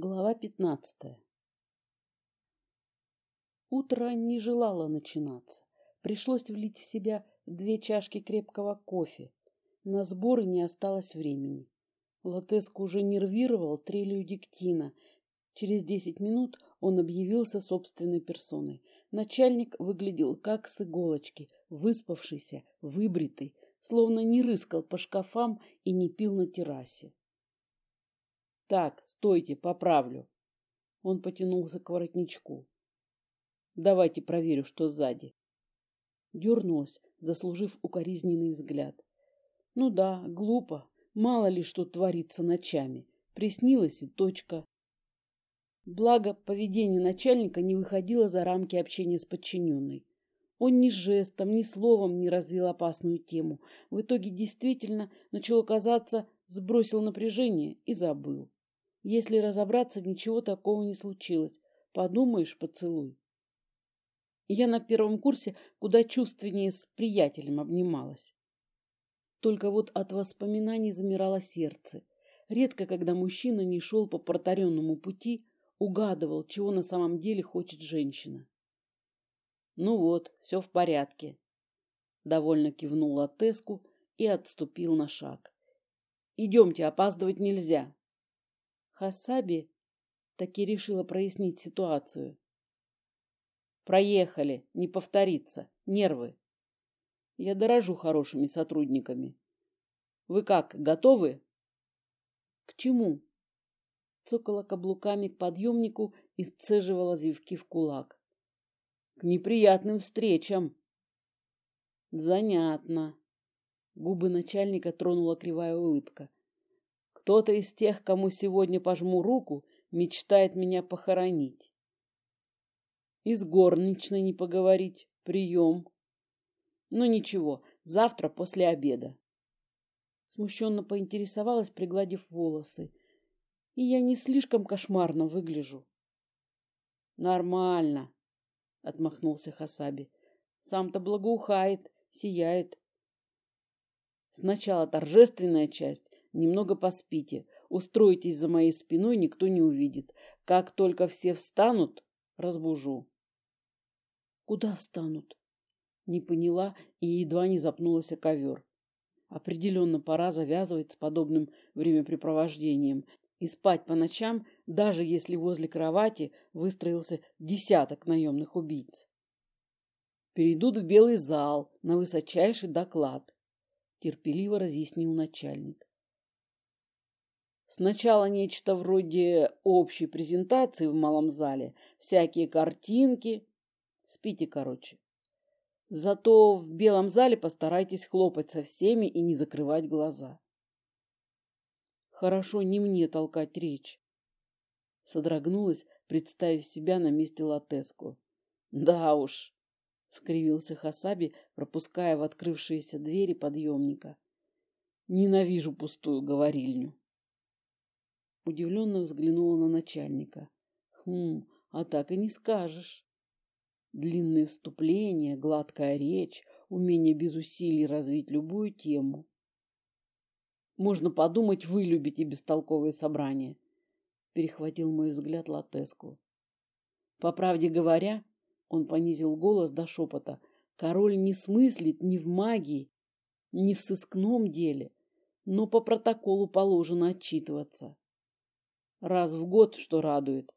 Глава пятнадцатая Утро не желало начинаться. Пришлось влить в себя две чашки крепкого кофе. На сборы не осталось времени. Латеску уже нервировал трелью диктина. Через десять минут он объявился собственной персоной. Начальник выглядел как с иголочки, выспавшийся, выбритый, словно не рыскал по шкафам и не пил на террасе. Так, стойте, поправлю. Он потянулся к воротничку. Давайте проверю, что сзади. Дернулась, заслужив укоризненный взгляд. Ну да, глупо. Мало ли что творится ночами. Приснилось и точка. Благо, поведение начальника не выходило за рамки общения с подчиненной. Он ни жестом, ни словом не развил опасную тему. В итоге действительно начало казаться, сбросил напряжение и забыл. Если разобраться, ничего такого не случилось. Подумаешь, поцелуй. Я на первом курсе куда чувственнее с приятелем обнималась. Только вот от воспоминаний замирало сердце. Редко, когда мужчина не шел по протаренному пути, угадывал, чего на самом деле хочет женщина. «Ну вот, все в порядке», — довольно кивнул Теску и отступил на шаг. «Идемте, опаздывать нельзя». Хасаби таки решила прояснить ситуацию. Проехали, не повторится. Нервы. Я дорожу хорошими сотрудниками. Вы как, готовы? К чему? Цокала каблуками к подъемнику и сцеживала зевки в кулак. К неприятным встречам. Занятно. Губы начальника тронула кривая улыбка. Кто-то из тех, кому сегодня пожму руку, мечтает меня похоронить. И с горничной не поговорить. Прием. Ну ничего, завтра после обеда. Смущенно поинтересовалась, пригладив волосы. И я не слишком кошмарно выгляжу. Нормально, отмахнулся Хасаби. Сам-то благоухает, сияет. Сначала торжественная часть, Немного поспите. Устройтесь за моей спиной, никто не увидит. Как только все встанут, разбужу. Куда встанут? Не поняла и едва не запнулась о ковер. Определенно пора завязывать с подобным времяпрепровождением и спать по ночам, даже если возле кровати выстроился десяток наемных убийц. Перейдут в белый зал на высочайший доклад, терпеливо разъяснил начальник. Сначала нечто вроде общей презентации в малом зале, всякие картинки. Спите, короче. Зато в белом зале постарайтесь хлопать со всеми и не закрывать глаза. Хорошо не мне толкать речь. Содрогнулась, представив себя на месте Латеску. Да уж, скривился Хасаби, пропуская в открывшиеся двери подъемника. Ненавижу пустую говорильню. Удивленно взглянула на начальника. Хм, а так и не скажешь. Длинные вступления, гладкая речь, умение без усилий развить любую тему. Можно подумать, вы любите бестолковые собрания. Перехватил мой взгляд Латеску. По правде говоря, он понизил голос до шепота, король не смыслит ни в магии, ни в сыскном деле, но по протоколу положено отчитываться. Раз в год, что радует.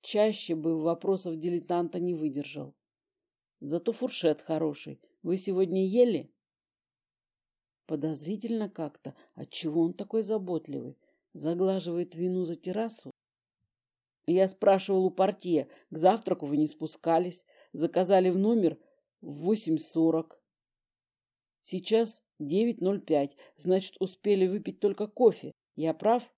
Чаще бы вопросов дилетанта не выдержал. Зато фуршет хороший. Вы сегодня ели? Подозрительно как-то. Отчего он такой заботливый? Заглаживает вину за террасу? Я спрашивал у портье. К завтраку вы не спускались. Заказали в номер в 8.40. Сейчас 9.05. Значит, успели выпить только кофе. Я прав?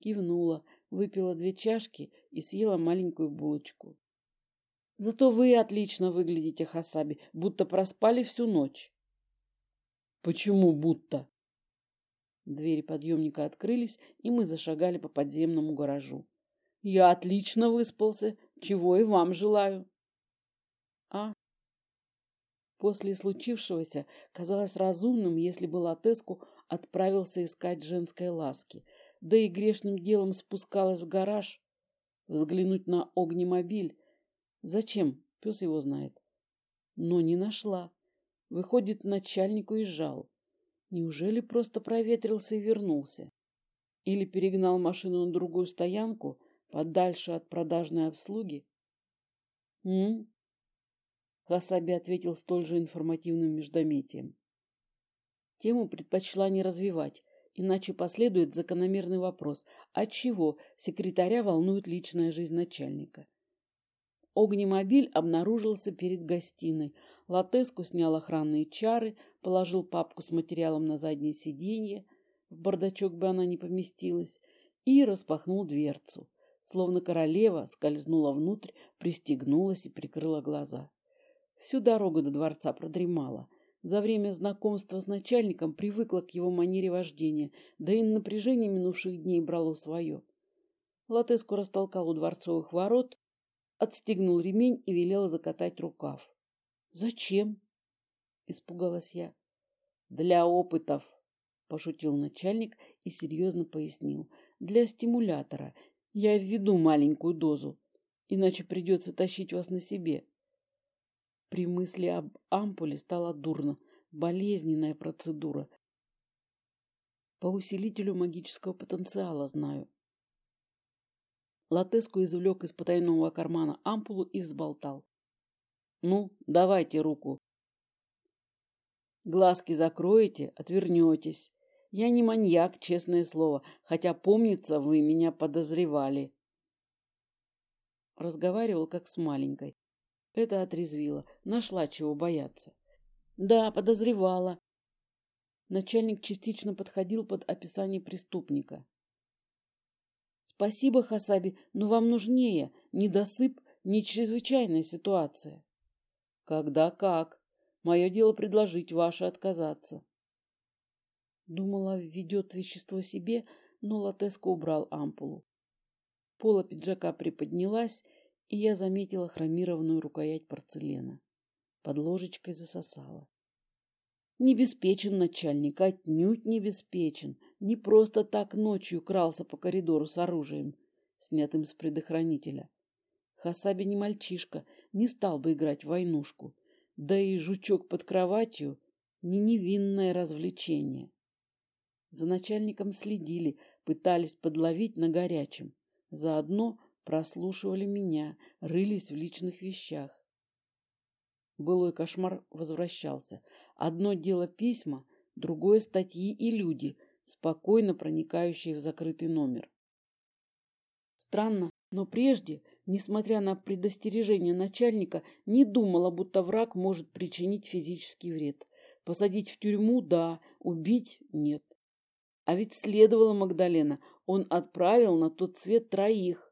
Кивнула, выпила две чашки и съела маленькую булочку. Зато вы отлично выглядите, Хасаби, будто проспали всю ночь. Почему будто? Двери подъемника открылись, и мы зашагали по подземному гаражу. Я отлично выспался, чего и вам желаю. А? После случившегося казалось разумным, если бы Латеску отправился искать женской ласки – да и грешным делом спускалась в гараж, взглянуть на огнемобиль. Зачем? Пес его знает. Но не нашла. Выходит, начальник уезжал. Неужели просто проветрился и вернулся? Или перегнал машину на другую стоянку, подальше от продажной обслуги? М? Хасаби ответил столь же информативным междометием. Тему предпочла не развивать, иначе последует закономерный вопрос, от чего секретаря волнует личная жизнь начальника. Огнемобиль обнаружился перед гостиной. Латеску снял охранные чары, положил папку с материалом на заднее сиденье, в бардачок бы она не поместилась, и распахнул дверцу. Словно королева скользнула внутрь, пристегнулась и прикрыла глаза. Всю дорогу до дворца продремала. За время знакомства с начальником привыкла к его манере вождения, да и напряжение минувших дней брало свое. Латеску растолкал у дворцовых ворот, отстегнул ремень и велел закатать рукав. «Зачем?» — испугалась я. «Для опытов», — пошутил начальник и серьезно пояснил. «Для стимулятора. Я введу маленькую дозу, иначе придется тащить вас на себе». При мысли об ампуле стало дурно. Болезненная процедура. По усилителю магического потенциала знаю. Латеску извлек из потайного кармана ампулу и взболтал. «Ну, давайте руку. Глазки закроете, отвернетесь. Я не маньяк, честное слово, хотя, помнится, вы меня подозревали». Разговаривал как с маленькой. Это отрезвило. Нашла чего бояться. Да, подозревала. Начальник частично подходил под описание преступника. Спасибо, Хасаби, но вам нужнее недосып, не чрезвычайная ситуация. Когда как. Мое дело предложить, ваше отказаться. Думала, введет вещество себе, но Латеско убрал ампулу. Пола пиджака приподнялась, и я заметила хромированную рукоять порцелена. Под ложечкой засосала. Небеспечен начальник, отнюдь не беспечен. Не просто так ночью крался по коридору с оружием, снятым с предохранителя. Хасаби не мальчишка, не стал бы играть в войнушку. Да и жучок под кроватью — не невинное развлечение. За начальником следили, пытались подловить на горячем. Заодно прослушивали меня, рылись в личных вещах. Былой кошмар возвращался. Одно дело письма, другое статьи и люди, спокойно проникающие в закрытый номер. Странно, но прежде, несмотря на предостережение начальника, не думала, будто враг может причинить физический вред. Посадить в тюрьму – да, убить – нет. А ведь следовало Магдалена, он отправил на тот свет троих.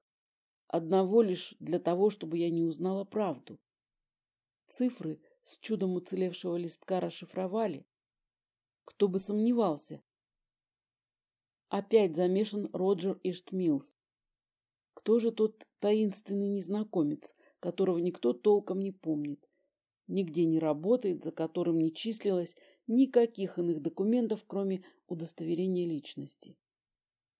Одного лишь для того, чтобы я не узнала правду. Цифры с чудом уцелевшего листка расшифровали. Кто бы сомневался. Опять замешан Роджер Иштмилс. Кто же тот таинственный незнакомец, которого никто толком не помнит, нигде не работает, за которым не числилось никаких иных документов, кроме удостоверения личности?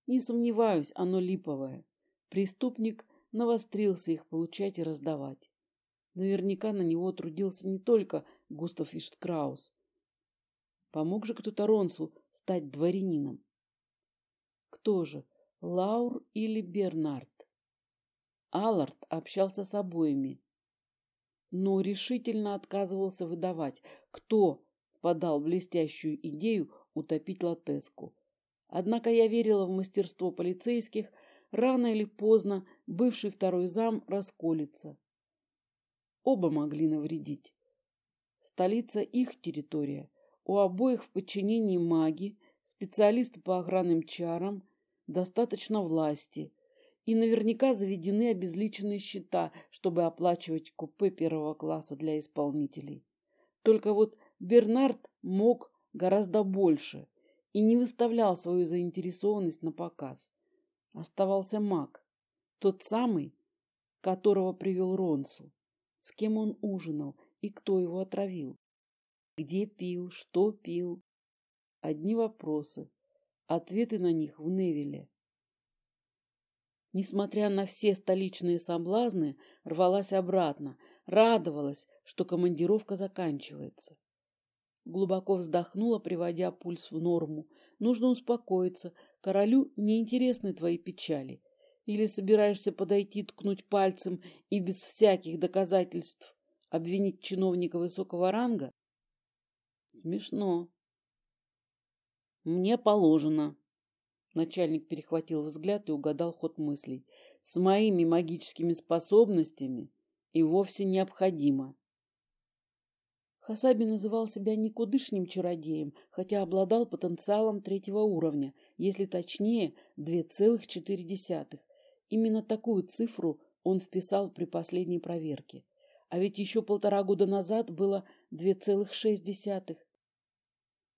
Не сомневаюсь, оно липовое. Преступник – навострился их получать и раздавать. Наверняка на него трудился не только Густав Ишткраус. Помог же кто-то Ронсу стать дворянином. Кто же, Лаур или Бернард? Аллард общался с обоими, но решительно отказывался выдавать, кто подал блестящую идею утопить Латеску. Однако я верила в мастерство полицейских – Рано или поздно бывший второй зам расколется. Оба могли навредить. Столица их территория. У обоих в подчинении маги, специалисты по охранным чарам, достаточно власти. И наверняка заведены обезличенные счета, чтобы оплачивать купе первого класса для исполнителей. Только вот Бернард мог гораздо больше и не выставлял свою заинтересованность на показ. Оставался маг, тот самый, которого привел Ронсу, с кем он ужинал и кто его отравил. Где пил, что пил. Одни вопросы, ответы на них в Невиле. несмотря на все столичные соблазны, рвалась обратно, радовалась, что командировка заканчивается. Глубоко вздохнула, приводя пульс в норму. Нужно успокоиться. Королю неинтересны твои печали. Или собираешься подойти, ткнуть пальцем и без всяких доказательств обвинить чиновника высокого ранга? Смешно. Мне положено. Начальник перехватил взгляд и угадал ход мыслей. С моими магическими способностями и вовсе необходимо. Хасаби называл себя никудышним чародеем, хотя обладал потенциалом третьего уровня, если точнее, 2,4. Именно такую цифру он вписал при последней проверке. А ведь еще полтора года назад было 2,6.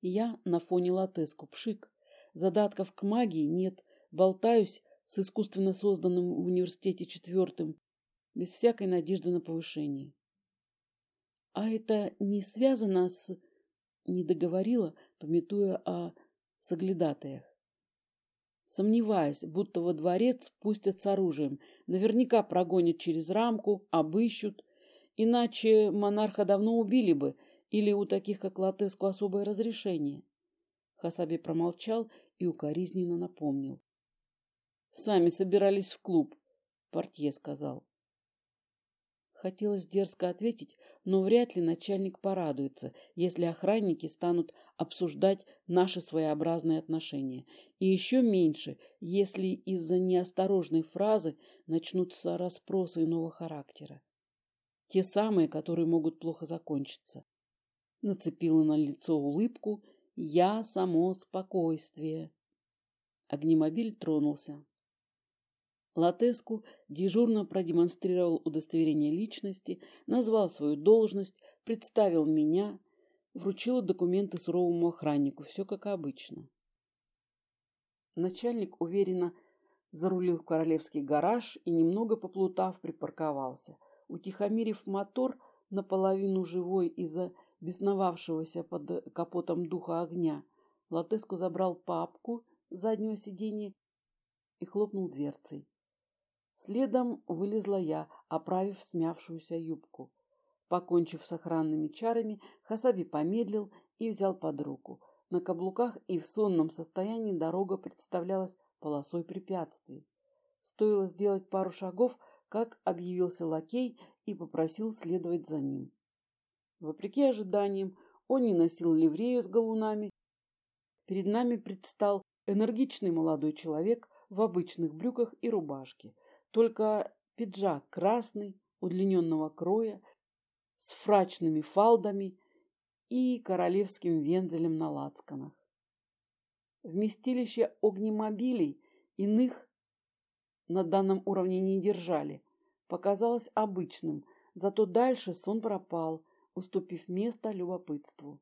Я на фоне латеску пшик. Задатков к магии нет. Болтаюсь с искусственно созданным в университете четвертым, без всякой надежды на повышение. А это не связано с... Не договорила, пометуя о соглядатаях. Сомневаясь, будто во дворец пустят с оружием. Наверняка прогонят через рамку, обыщут. Иначе монарха давно убили бы, или у таких, как Латеску, особое разрешение. Хасаби промолчал и укоризненно напомнил. «Сами собирались в клуб», — портье сказал. Хотелось дерзко ответить, но вряд ли начальник порадуется, если охранники станут обсуждать наши своеобразные отношения. И еще меньше, если из-за неосторожной фразы начнутся расспросы иного характера. Те самые, которые могут плохо закончиться. Нацепила на лицо улыбку «Я само спокойствие». Огнемобиль тронулся. Латеску дежурно продемонстрировал удостоверение личности, назвал свою должность, представил меня, вручил документы суровому охраннику. Все как обычно. Начальник уверенно зарулил в королевский гараж и, немного поплутав, припарковался. Утихомирив мотор, наполовину живой из-за бесновавшегося под капотом духа огня, Латеску забрал папку с заднего сиденья и хлопнул дверцей. Следом вылезла я, оправив смявшуюся юбку. Покончив с охранными чарами, Хасаби помедлил и взял под руку. На каблуках и в сонном состоянии дорога представлялась полосой препятствий. Стоило сделать пару шагов, как объявился лакей и попросил следовать за ним. Вопреки ожиданиям, он не носил ливрею с галунами. Перед нами предстал энергичный молодой человек в обычных брюках и рубашке – только пиджак красный, удлиненного кроя, с фрачными фалдами и королевским вензелем на лацканах. Вместилище огнемобилей иных на данном уровне не держали, показалось обычным, зато дальше сон пропал, уступив место любопытству.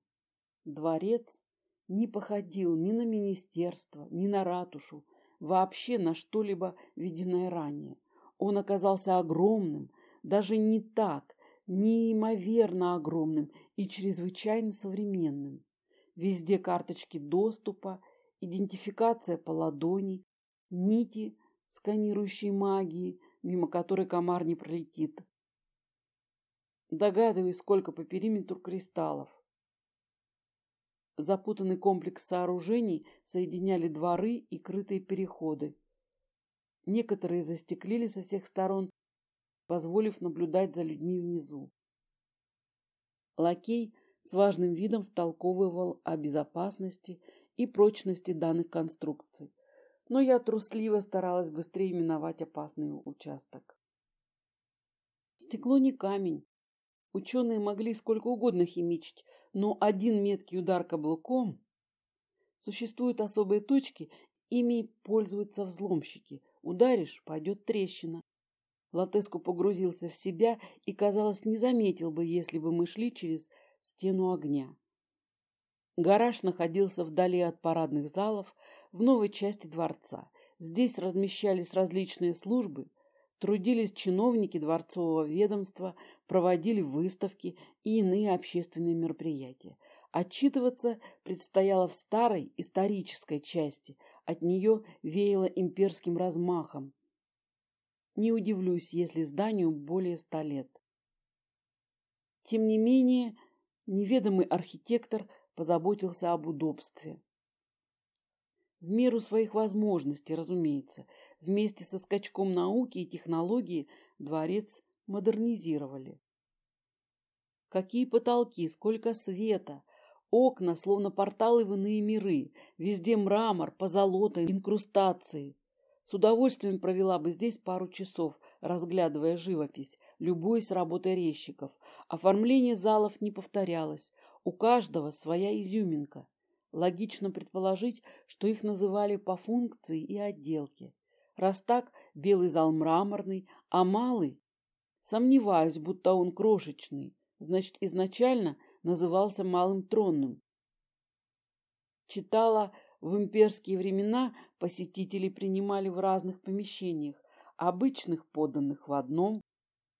Дворец не походил ни на министерство, ни на ратушу, вообще на что-либо виденное ранее. Он оказался огромным, даже не так, неимоверно огромным и чрезвычайно современным. Везде карточки доступа, идентификация по ладони, нити, сканирующие магии, мимо которой комар не пролетит. Догадываюсь, сколько по периметру кристаллов. Запутанный комплекс сооружений соединяли дворы и крытые переходы. Некоторые застеклили со всех сторон, позволив наблюдать за людьми внизу. Лакей с важным видом втолковывал о безопасности и прочности данных конструкций, но я трусливо старалась быстрее миновать опасный участок. Стекло не камень. Ученые могли сколько угодно химичить, но один меткий удар каблуком... Существуют особые точки, ими пользуются взломщики. Ударишь, пойдет трещина. Латеску погрузился в себя и, казалось, не заметил бы, если бы мы шли через стену огня. Гараж находился вдали от парадных залов, в новой части дворца. Здесь размещались различные службы, Трудились чиновники дворцового ведомства, проводили выставки и иные общественные мероприятия. Отчитываться предстояло в старой исторической части, от нее веяло имперским размахом. Не удивлюсь, если зданию более ста лет. Тем не менее, неведомый архитектор позаботился об удобстве. В меру своих возможностей, разумеется, вместе со скачком науки и технологии дворец модернизировали. Какие потолки, сколько света, окна, словно порталы в иные миры, везде мрамор, позолота, инкрустации. С удовольствием провела бы здесь пару часов, разглядывая живопись, любуясь работой резчиков. Оформление залов не повторялось, у каждого своя изюминка. Логично предположить, что их называли по функции и отделке. Раз так, белый зал мраморный, а малый? Сомневаюсь, будто он крошечный. Значит, изначально назывался малым тронным. Читала, в имперские времена посетители принимали в разных помещениях, обычных поданных в одном,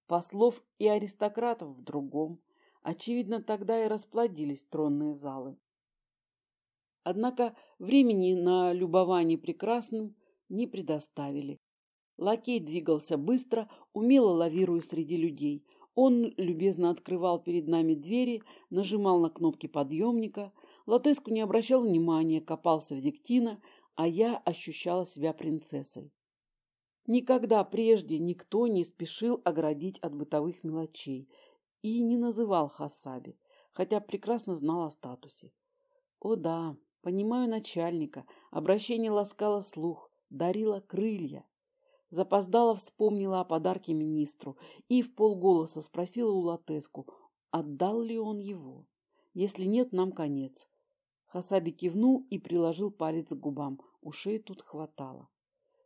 послов и аристократов в другом. Очевидно, тогда и расплодились тронные залы. Однако времени на любование прекрасным не предоставили. Лакей двигался быстро, умело лавируя среди людей. Он любезно открывал перед нами двери, нажимал на кнопки подъемника. Латеску не обращал внимания, копался в диктина, а я ощущала себя принцессой. Никогда прежде никто не спешил оградить от бытовых мелочей и не называл Хасаби, хотя прекрасно знал о статусе. О да, Понимаю начальника. Обращение ласкало слух, дарило крылья. Запоздала вспомнила о подарке министру и в полголоса спросила у Латеску, отдал ли он его. Если нет, нам конец. Хасаби кивнул и приложил палец к губам. Ушей тут хватало.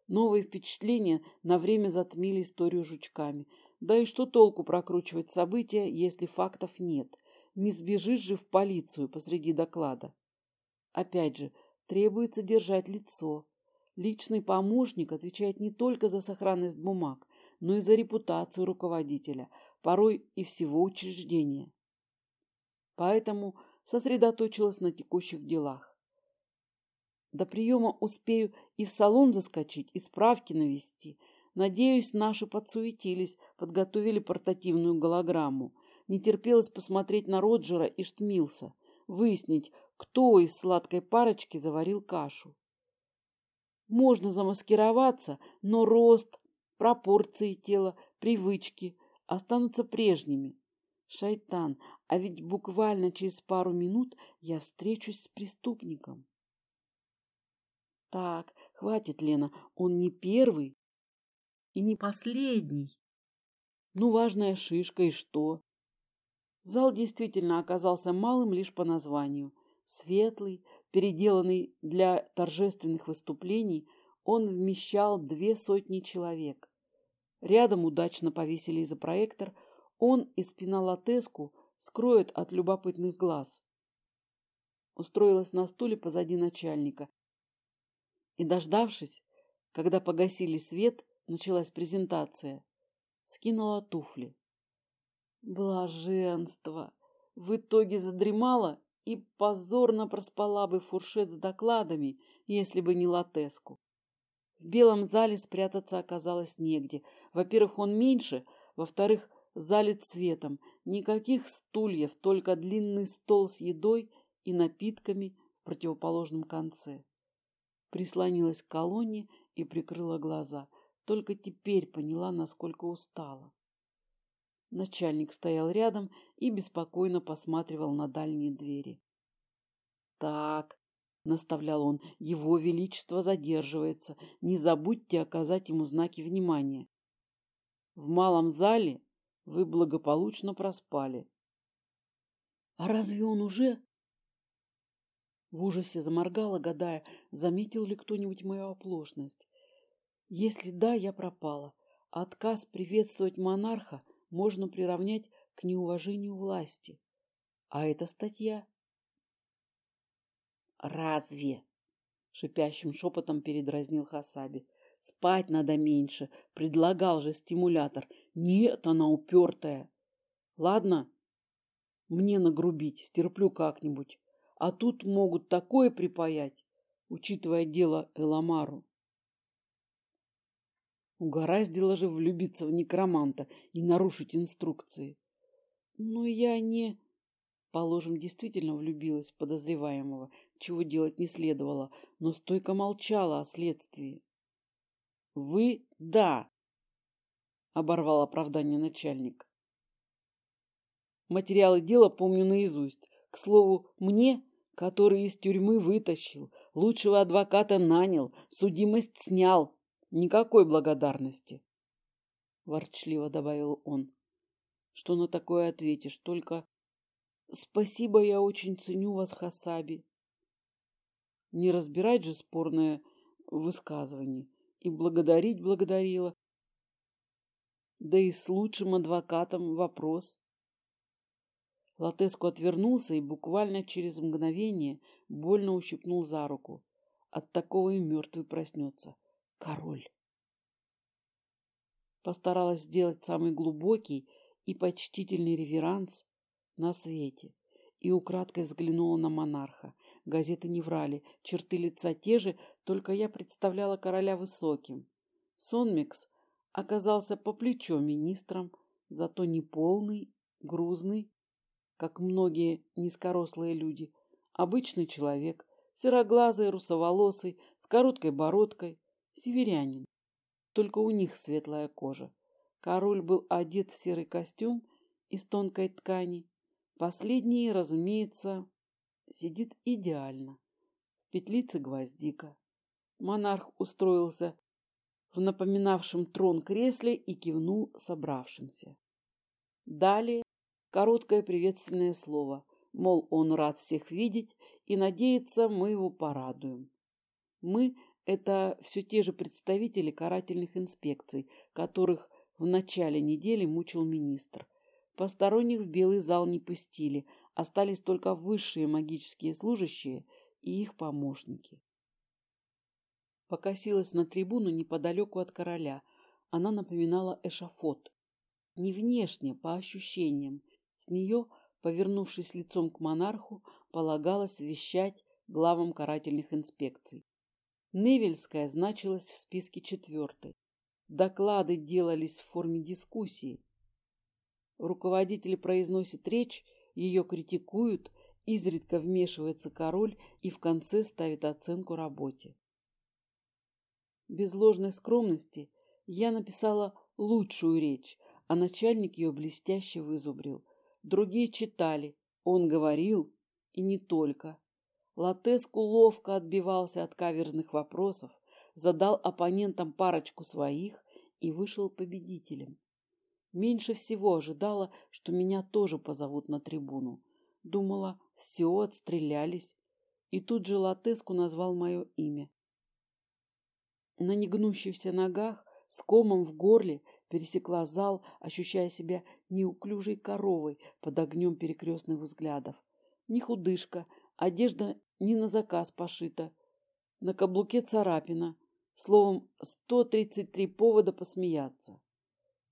Новые впечатления на время затмили историю жучками. Да и что толку прокручивать события, если фактов нет? Не сбежишь же в полицию посреди доклада. Опять же, требуется держать лицо. Личный помощник отвечает не только за сохранность бумаг, но и за репутацию руководителя, порой и всего учреждения. Поэтому сосредоточилась на текущих делах. До приема успею и в салон заскочить, и справки навести. Надеюсь, наши подсуетились, подготовили портативную голограмму. Не терпелось посмотреть на Роджера и Штмилса, выяснить, кто из сладкой парочки заварил кашу. Можно замаскироваться, но рост, пропорции тела, привычки останутся прежними. Шайтан, а ведь буквально через пару минут я встречусь с преступником. Так, хватит, Лена, он не первый и не последний. Ну, важная шишка и что? Зал действительно оказался малым лишь по названию. Светлый, переделанный для торжественных выступлений, он вмещал две сотни человек. Рядом удачно повесили изопроектор, он и спина латеску скроют от любопытных глаз. Устроилась на стуле позади начальника. И, дождавшись, когда погасили свет, началась презентация, скинула туфли. Блаженство! В итоге задремала и позорно проспала бы фуршет с докладами, если бы не латеску. В белом зале спрятаться оказалось негде. Во-первых, он меньше, во-вторых, залит светом. Никаких стульев, только длинный стол с едой и напитками в противоположном конце. Прислонилась к колонне и прикрыла глаза. Только теперь поняла, насколько устала. Начальник стоял рядом и беспокойно посматривал на дальние двери. «Так», — наставлял он, — «его величество задерживается. Не забудьте оказать ему знаки внимания. В малом зале вы благополучно проспали». «А разве он уже?» В ужасе заморгала, гадая, заметил ли кто-нибудь мою оплошность. Если да, я пропала. Отказ приветствовать монарха можно приравнять к неуважению власти. А эта статья... «Разве?» — шипящим шепотом передразнил Хасаби. «Спать надо меньше. Предлагал же стимулятор. Нет, она упертая. Ладно, мне нагрубить, стерплю как-нибудь. А тут могут такое припаять, учитывая дело Эламару. Угораздило же влюбиться в некроманта и нарушить инструкции. Но я не... Положим, действительно влюбилась в подозреваемого, чего делать не следовало, но стойко молчала о следствии. «Вы — да!» — оборвал оправдание начальник. Материалы дела помню наизусть. К слову, мне, который из тюрьмы вытащил, лучшего адвоката нанял, судимость снял. Никакой благодарности. Ворчливо добавил он. Что на такое ответишь? Только спасибо, я очень ценю вас, Хасаби. Не разбирать же спорное высказывание. И благодарить благодарила. Да и с лучшим адвокатом вопрос. Латеску отвернулся и буквально через мгновение больно ущипнул за руку. От такого и мертвый проснется. Король. Постаралась сделать самый глубокий и почтительный реверанс на свете и украдкой взглянула на монарха. Газеты не врали, черты лица те же, только я представляла короля высоким. Сонмикс оказался по плечо министром, зато не полный, грузный как многие низкорослые люди. Обычный человек, сероглазый, русоволосый, с короткой бородкой, северянин. Только у них светлая кожа. Король был одет в серый костюм из тонкой ткани. Последний, разумеется, сидит идеально. В петлице гвоздика. Монарх устроился в напоминавшем трон кресле и кивнул собравшимся. Далее Короткое приветственное слово, мол, он рад всех видеть и надеется, мы его порадуем. Мы – это все те же представители карательных инспекций, которых в начале недели мучил министр. Посторонних в белый зал не пустили, остались только высшие магические служащие и их помощники. Покосилась на трибуну неподалеку от короля. Она напоминала эшафот. Не внешне, по ощущениям, с нее, повернувшись лицом к монарху, полагалось вещать главам карательных инспекций. Невельская значилась в списке четвертой. Доклады делались в форме дискуссии. Руководитель произносит речь, ее критикуют, изредка вмешивается король и в конце ставит оценку работе. Без ложной скромности я написала лучшую речь, а начальник ее блестяще вызубрил. Другие читали. Он говорил, и не только. Латеску ловко отбивался от каверзных вопросов, задал оппонентам парочку своих и вышел победителем. Меньше всего ожидала, что меня тоже позовут на трибуну. Думала, все отстрелялись. И тут же Латеску назвал мое имя. На негнущихся ногах, с комом в горле, пересекла зал, ощущая себя неуклюжей коровой под огнем перекрестных взглядов. Не худышка, одежда не на заказ пошита, на каблуке царапина, словом, 133 повода посмеяться.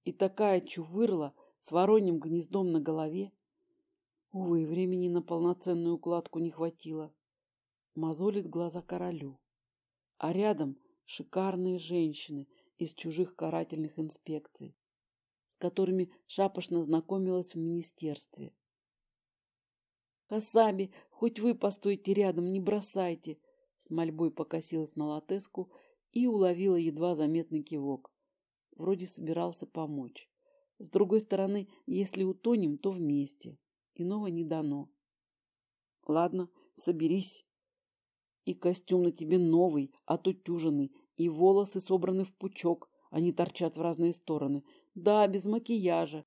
И такая чувырла с вороньим гнездом на голове. Увы, времени на полноценную укладку не хватило. Мозолит глаза королю. А рядом шикарные женщины из чужих карательных инспекций с которыми шапошно знакомилась в министерстве. «Хасаби, хоть вы постойте рядом, не бросайте!» С мольбой покосилась на латеску и уловила едва заметный кивок. Вроде собирался помочь. С другой стороны, если утонем, то вместе. Иного не дано. Ладно, соберись. И костюм на тебе новый, отутюженный, и волосы собраны в пучок, они торчат в разные стороны. Да, без макияжа.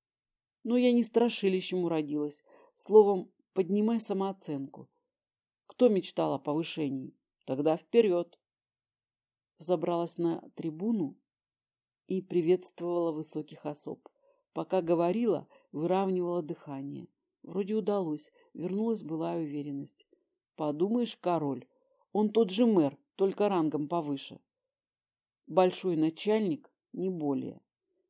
Но я не страшилищем уродилась. Словом, поднимай самооценку. Кто мечтал о повышении? Тогда вперед. Забралась на трибуну и приветствовала высоких особ. Пока говорила, выравнивала дыхание. Вроде удалось, вернулась былая уверенность. Подумаешь, король, он тот же мэр, только рангом повыше. Большой начальник, не более.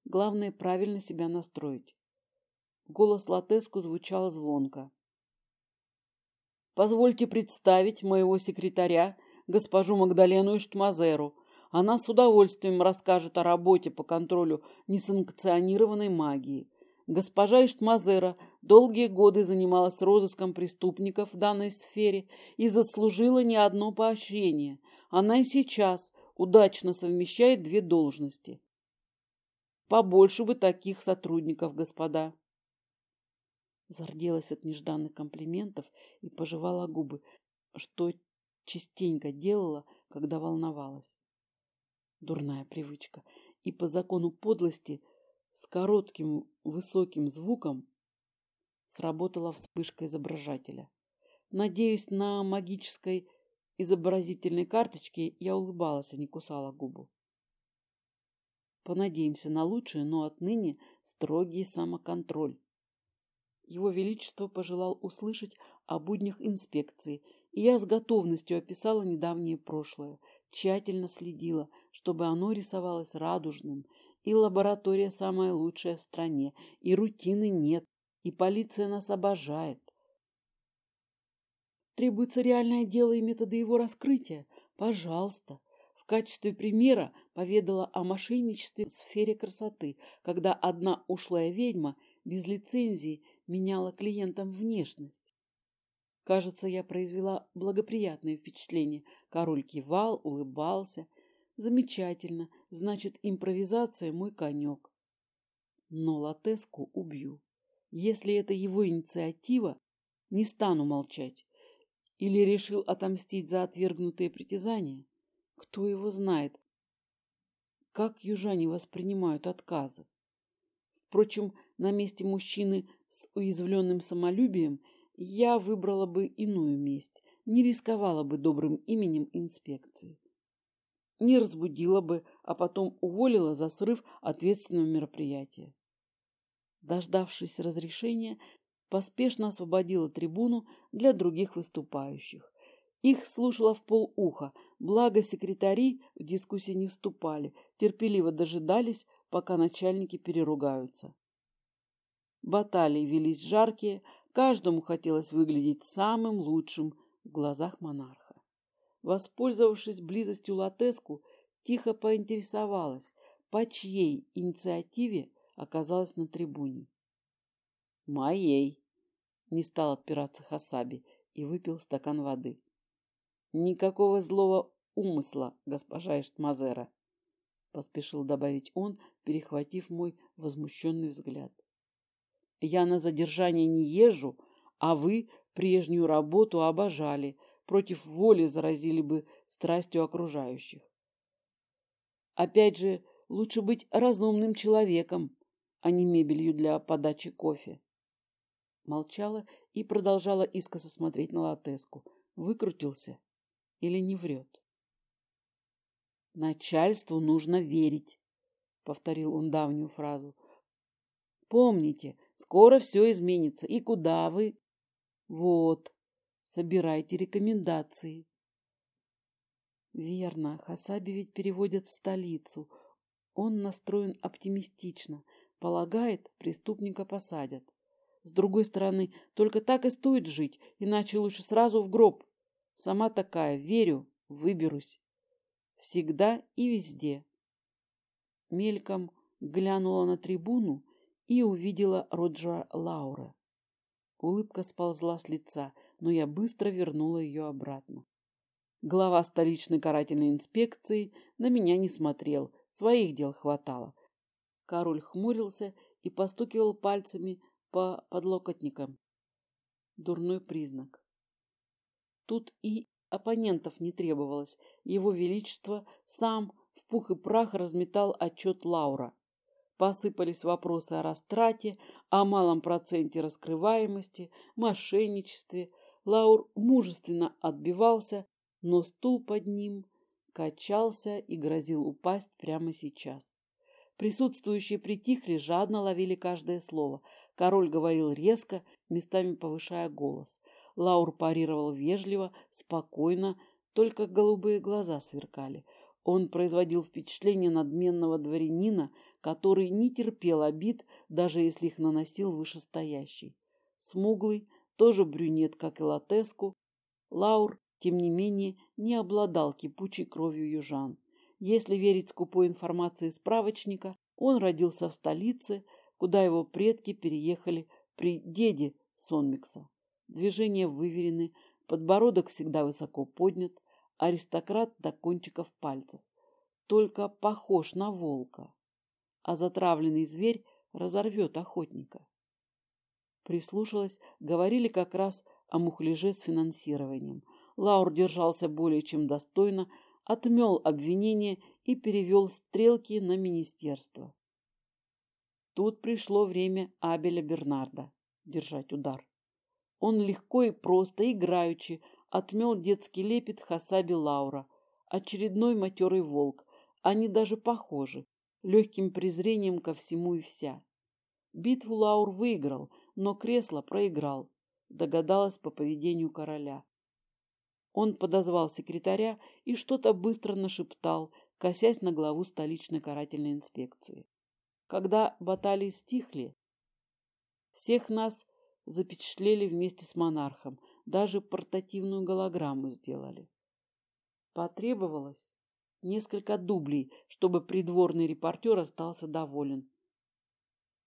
Главное правильно себя настроить. Голос Латеску звучал звонко. Позвольте представить моего секретаря, госпожу Магдалену Иштмазеру. Она с удовольствием расскажет о работе по контролю несанкционированной магии. Госпожа Иштмазера долгие годы занималась розыском преступников в данной сфере и заслужила не одно поощрение. Она и сейчас удачно совмещает две должности. Побольше бы таких сотрудников, господа. Зарделась от нежданных комплиментов и пожевала губы, что частенько делала, когда волновалась дурная привычка, и по закону подлости с коротким высоким звуком сработала вспышка изображателя. Надеюсь, на магической изобразительной карточке я улыбалась, а не кусала губу. Понадеемся на лучшее, но отныне строгий самоконтроль. Его Величество пожелал услышать о буднях инспекции, и я с готовностью описала недавнее прошлое, тщательно следила, чтобы оно рисовалось радужным, и лаборатория самая лучшая в стране, и рутины нет, и полиция нас обожает. Требуется реальное дело и методы его раскрытия. Пожалуйста. В качестве примера поведала о мошенничестве в сфере красоты, когда одна ушлая ведьма без лицензии меняла клиентам внешность. Кажется, я произвела благоприятное впечатление. Король кивал, улыбался. Замечательно, значит, импровизация мой конек. Но Латеску убью. Если это его инициатива, не стану молчать. Или решил отомстить за отвергнутые притязания? Кто его знает? Как южане воспринимают отказы? Впрочем, на месте мужчины с уязвленным самолюбием – я выбрала бы иную месть, не рисковала бы добрым именем инспекции. Не разбудила бы, а потом уволила за срыв ответственного мероприятия. Дождавшись разрешения, поспешно освободила трибуну для других выступающих. Их слушала в полуха, благо секретари в дискуссии не вступали, терпеливо дожидались, пока начальники переругаются. Баталии велись жаркие, Каждому хотелось выглядеть самым лучшим в глазах монарха. Воспользовавшись близостью Латеску, тихо поинтересовалась, по чьей инициативе оказалась на трибуне. «Моей!» — не стал отпираться Хасаби и выпил стакан воды. «Никакого злого умысла, госпожа Иштмазера!» — поспешил добавить он, перехватив мой возмущенный взгляд. Я на задержание не езжу, а вы прежнюю работу обожали, против воли заразили бы страстью окружающих. Опять же, лучше быть разумным человеком, а не мебелью для подачи кофе. Молчала и продолжала искоса смотреть на Латеску. Выкрутился или не врет? Начальству нужно верить, повторил он давнюю фразу. Помните, Скоро все изменится. И куда вы? Вот, собирайте рекомендации. Верно, Хасаби ведь переводят в столицу. Он настроен оптимистично. Полагает, преступника посадят. С другой стороны, только так и стоит жить, иначе лучше сразу в гроб. Сама такая, верю, выберусь. Всегда и везде. Мельком глянула на трибуну и увидела Роджера Лаура. Улыбка сползла с лица, но я быстро вернула ее обратно. Глава столичной карательной инспекции на меня не смотрел, своих дел хватало. Король хмурился и постукивал пальцами по подлокотникам. Дурной признак. Тут и оппонентов не требовалось. Его Величество сам в пух и прах разметал отчет Лаура. Посыпались вопросы о растрате, о малом проценте раскрываемости, мошенничестве. Лаур мужественно отбивался, но стул под ним качался и грозил упасть прямо сейчас. Присутствующие притихли, жадно ловили каждое слово. Король говорил резко, местами повышая голос. Лаур парировал вежливо, спокойно, только голубые глаза сверкали. Он производил впечатление надменного дворянина, который не терпел обид, даже если их наносил вышестоящий. Смуглый, тоже брюнет, как и Латеску, Лаур, тем не менее, не обладал кипучей кровью южан. Если верить скупой информации справочника, он родился в столице, куда его предки переехали при деде Сонмикса. Движения выверены, подбородок всегда высоко поднят, аристократ до кончиков пальцев. Только похож на волка, а затравленный зверь разорвет охотника. Прислушалась, говорили как раз о мухляже с финансированием. Лаур держался более чем достойно, отмел обвинение и перевел стрелки на министерство. Тут пришло время Абеля Бернарда держать удар. Он легко и просто, играючи, отмел детский лепет Хасаби Лаура. Очередной матерый волк. Они даже похожи, легким презрением ко всему и вся. Битву Лаур выиграл, но кресло проиграл, догадалась по поведению короля. Он подозвал секретаря и что-то быстро нашептал, косясь на главу столичной карательной инспекции. Когда баталии стихли, всех нас запечатлели вместе с монархом, даже портативную голограмму сделали. Потребовалось несколько дублей, чтобы придворный репортер остался доволен.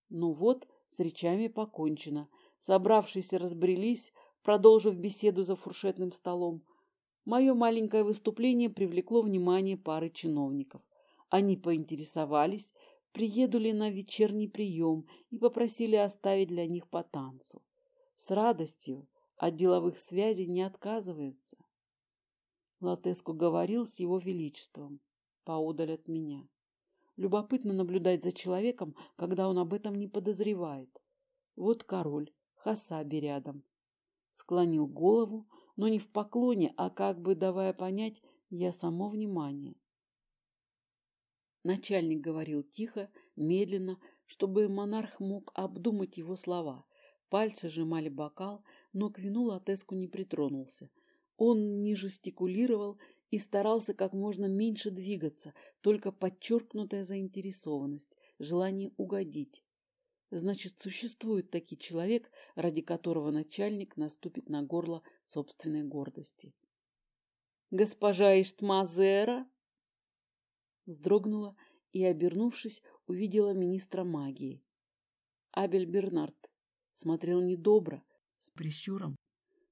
Ну вот, с речами покончено. Собравшиеся разбрелись, продолжив беседу за фуршетным столом. Мое маленькое выступление привлекло внимание пары чиновников. Они поинтересовались, приеду ли на вечерний прием и попросили оставить для них по танцу. С радостью от деловых связей не отказывается. Латеску говорил с его величеством, поодаль от меня. Любопытно наблюдать за человеком, когда он об этом не подозревает. Вот король, Хасаби рядом. Склонил голову, но не в поклоне, а как бы давая понять, я само внимание. Начальник говорил тихо, медленно, чтобы монарх мог обдумать его слова. Пальцы сжимали бокал, но к вину Латеску не притронулся. Он не жестикулировал и старался как можно меньше двигаться, только подчеркнутая заинтересованность, желание угодить. Значит, существует таки человек, ради которого начальник наступит на горло собственной гордости. «Госпожа Иштмазера!» Вздрогнула и, обернувшись, увидела министра магии. Абель Бернард смотрел недобро, с прищуром,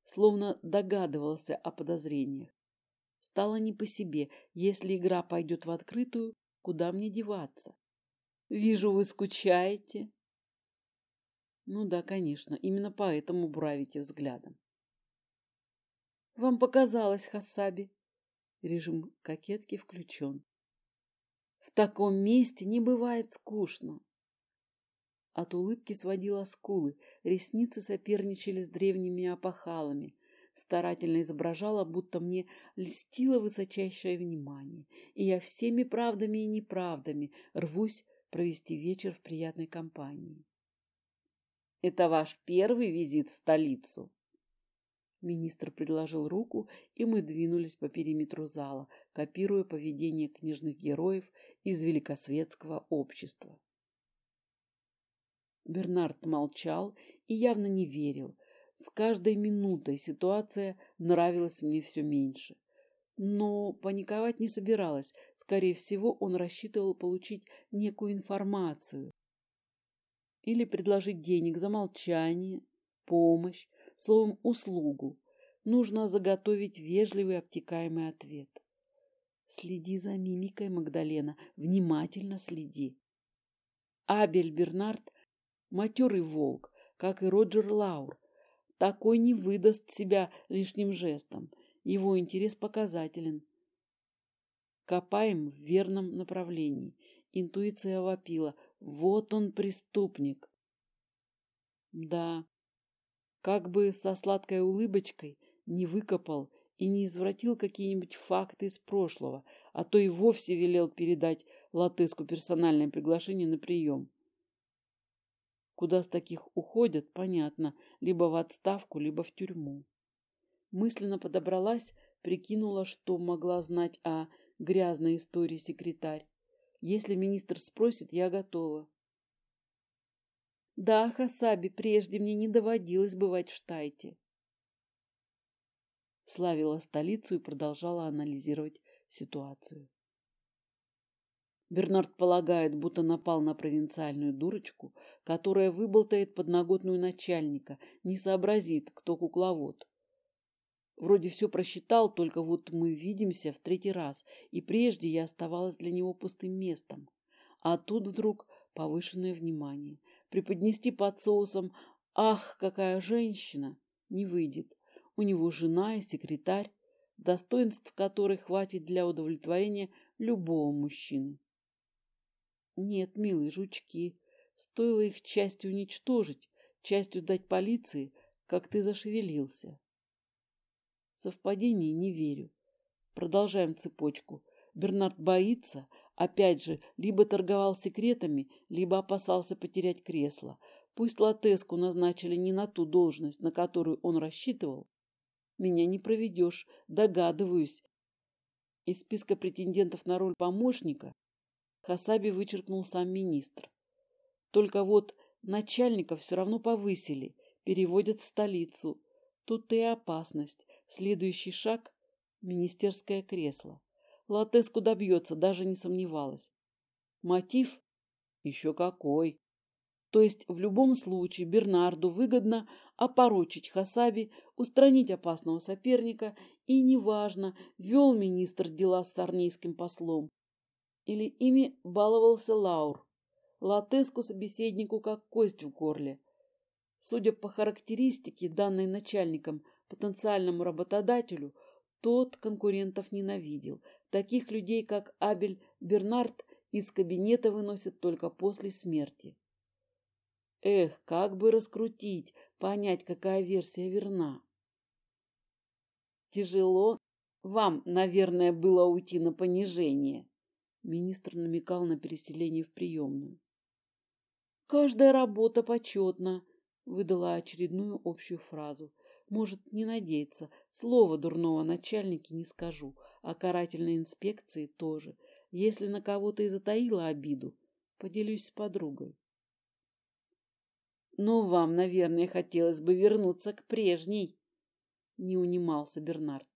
словно догадывался о подозрениях. Стало не по себе. Если игра пойдет в открытую, куда мне деваться? Вижу, вы скучаете. Ну да, конечно, именно поэтому буравите взглядом. Вам показалось, Хасаби. Режим кокетки включен. В таком месте не бывает скучно. От улыбки сводила скулы, ресницы соперничали с древними опахалами старательно изображала, будто мне льстило высочайшее внимание, и я всеми правдами и неправдами рвусь провести вечер в приятной компании. «Это ваш первый визит в столицу?» Министр предложил руку, и мы двинулись по периметру зала, копируя поведение книжных героев из великосветского общества. Бернард молчал и явно не верил, с каждой минутой ситуация нравилась мне все меньше. Но паниковать не собиралась. Скорее всего, он рассчитывал получить некую информацию. Или предложить денег за молчание, помощь, словом, услугу. Нужно заготовить вежливый обтекаемый ответ. Следи за мимикой, Магдалена, внимательно следи. Абель Бернард – матерый волк, как и Роджер Лаур, такой не выдаст себя лишним жестом. Его интерес показателен. Копаем в верном направлении. Интуиция вопила. Вот он, преступник. Да, как бы со сладкой улыбочкой не выкопал и не извратил какие-нибудь факты из прошлого, а то и вовсе велел передать Латыску персональное приглашение на прием. Куда с таких уходят, понятно, либо в отставку, либо в тюрьму. Мысленно подобралась, прикинула, что могла знать о грязной истории секретарь. Если министр спросит, я готова. Да, Хасаби, прежде мне не доводилось бывать в Штайте. Славила столицу и продолжала анализировать ситуацию. Бернард полагает, будто напал на провинциальную дурочку, которая выболтает подноготную начальника, не сообразит, кто кукловод. Вроде все просчитал, только вот мы видимся в третий раз, и прежде я оставалась для него пустым местом. А тут вдруг повышенное внимание. Преподнести под соусом «Ах, какая женщина!» не выйдет. У него жена и секретарь, достоинств которой хватит для удовлетворения любого мужчины. Нет, милые жучки, стоило их частью уничтожить, частью дать полиции, как ты зашевелился. Совпадений не верю. Продолжаем цепочку. Бернард боится, опять же, либо торговал секретами, либо опасался потерять кресло. Пусть Латеску назначили не на ту должность, на которую он рассчитывал. Меня не проведешь, догадываюсь. Из списка претендентов на роль помощника Хасаби вычеркнул сам министр. Только вот начальника все равно повысили, переводят в столицу. Тут-то и опасность. Следующий шаг — министерское кресло. Латеску добьется, даже не сомневалась. Мотив? Еще какой. То есть в любом случае Бернарду выгодно опорочить Хасаби, устранить опасного соперника, и неважно, вел министр дела с армейским послом. Или ими баловался Лаур. Латеску собеседнику как кость в горле. Судя по характеристике, данной начальником потенциальному работодателю, тот конкурентов ненавидел. Таких людей, как Абель Бернард, из кабинета выносят только после смерти. Эх, как бы раскрутить, понять, какая версия верна. Тяжело. Вам, наверное, было уйти на понижение. Министр намекал на переселение в приемную. Каждая работа почетна, выдала очередную общую фразу. Может, не надеяться, слова дурного начальники не скажу, а карательной инспекции тоже. Если на кого-то и затаила обиду, поделюсь с подругой. Но вам, наверное, хотелось бы вернуться к прежней. Не унимался Бернард.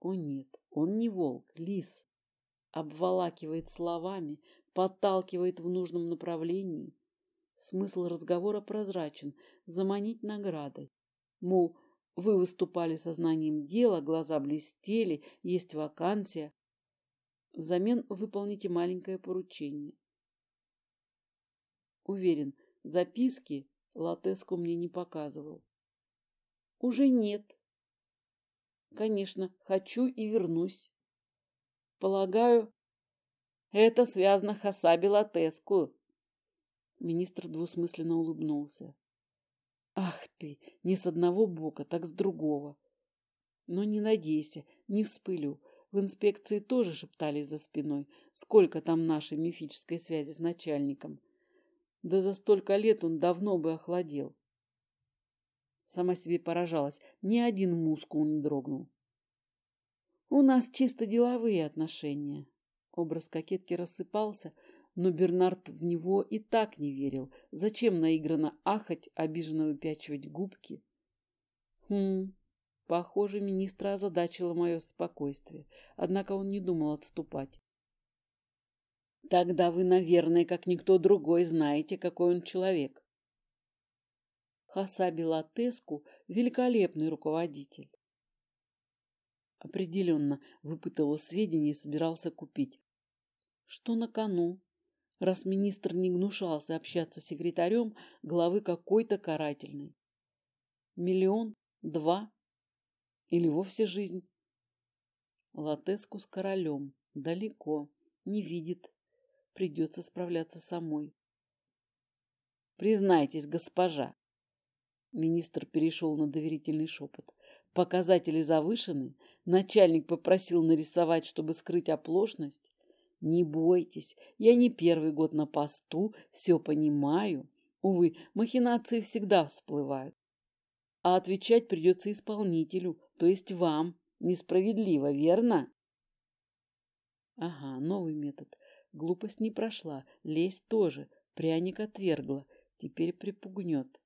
О нет, он не волк, лис. Обволакивает словами, подталкивает в нужном направлении. Смысл разговора прозрачен — заманить наградой. Мол, вы выступали сознанием дела, глаза блестели, есть вакансия. Взамен выполните маленькое поручение. Уверен, Записки Латеску мне не показывал. Уже нет. Конечно, хочу и вернусь. Полагаю, это связано Хасаби Латеску. Министр двусмысленно улыбнулся. Ах ты, не с одного бока, так с другого. Но не надейся, не вспылю. В инспекции тоже шептались за спиной, сколько там нашей мифической связи с начальником. Да за столько лет он давно бы охладел. Сама себе поражалась, ни один мускул не дрогнул. У нас чисто деловые отношения. Образ кокетки рассыпался, но Бернард в него и так не верил. Зачем наигранно ахать, обиженно выпячивать губки? Хм, похоже, министра озадачило мое спокойствие. Однако он не думал отступать. Тогда вы, наверное, как никто другой, знаете, какой он человек. Хасаби Латеску – великолепный руководитель. Определенно выпытывал сведения и собирался купить. Что на кону? Раз министр не гнушался общаться с секретарем главы какой-то карательной. Миллион? Два? Или вовсе жизнь? Латеску с королем. Далеко. Не видит. Придется справляться самой. Признайтесь, госпожа. Министр перешел на доверительный шепот. Показатели завышены. Начальник попросил нарисовать, чтобы скрыть оплошность. Не бойтесь, я не первый год на посту, все понимаю. Увы, махинации всегда всплывают. А отвечать придется исполнителю, то есть вам. Несправедливо, верно? Ага, новый метод. Глупость не прошла, лезть тоже, пряник отвергла, теперь припугнет.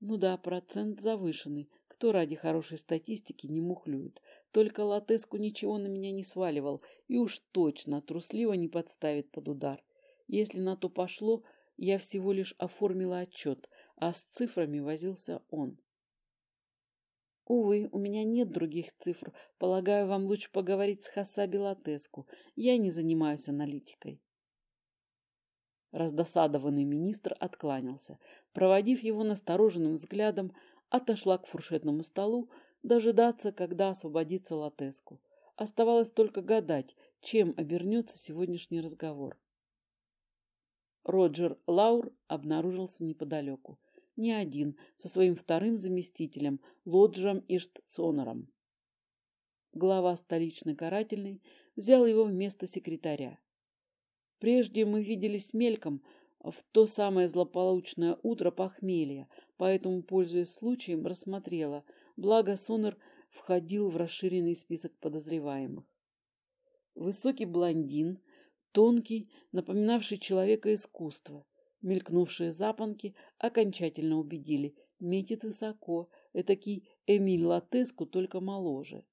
Ну да, процент завышенный, кто ради хорошей статистики не мухлюет. Только Латеску ничего на меня не сваливал и уж точно трусливо не подставит под удар. Если на то пошло, я всего лишь оформила отчет, а с цифрами возился он. Увы, у меня нет других цифр. Полагаю, вам лучше поговорить с Хасаби Латеску. Я не занимаюсь аналитикой. Раздосадованный министр откланялся. Проводив его настороженным взглядом, отошла к фуршетному столу, дожидаться, когда освободится Латеску. Оставалось только гадать, чем обернется сегодняшний разговор. Роджер Лаур обнаружился неподалеку. Не один, со своим вторым заместителем, Лоджем Иштсонером. Глава столичной карательной взял его вместо секретаря. Прежде мы виделись мельком в то самое злополучное утро похмелья, поэтому, пользуясь случаем, рассмотрела, благо Сонер входил в расширенный список подозреваемых. Высокий блондин Тонкий, напоминавший человека искусства. Мелькнувшие запонки окончательно убедили. Метит высоко, этакий Эмиль Латеску, только моложе.